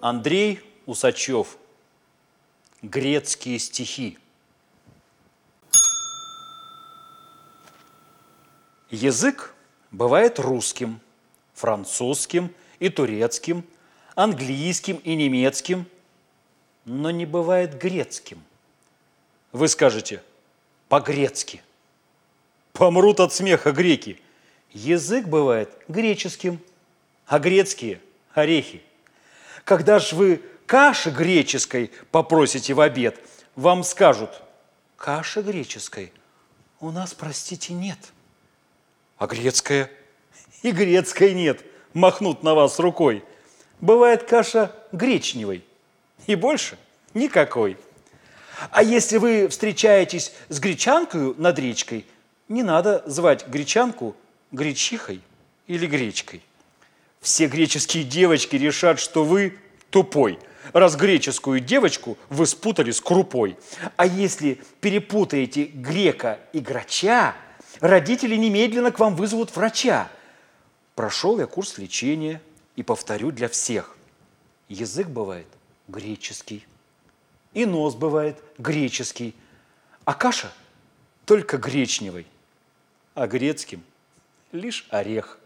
Андрей Усачев. Грецкие стихи. Язык бывает русским, французским и турецким, английским и немецким, но не бывает грецким. Вы скажете по-грецки. Помрут от смеха греки. Язык бывает греческим, а грецкие – орехи. Когда ж вы каши греческой попросите в обед, вам скажут, каши греческой у нас, простите, нет. А грецкая? И грецкой нет, махнут на вас рукой. Бывает каша гречневой, и больше никакой. А если вы встречаетесь с гречанкой над речкой, не надо звать гречанку гречихой или гречкой. Все греческие девочки решат, что вы тупой, раз греческую девочку вы спутали с крупой. А если перепутаете грека и грача, родители немедленно к вам вызовут врача. Прошел я курс лечения и повторю для всех. Язык бывает греческий, и нос бывает греческий, а каша только гречневой, а грецким лишь орех –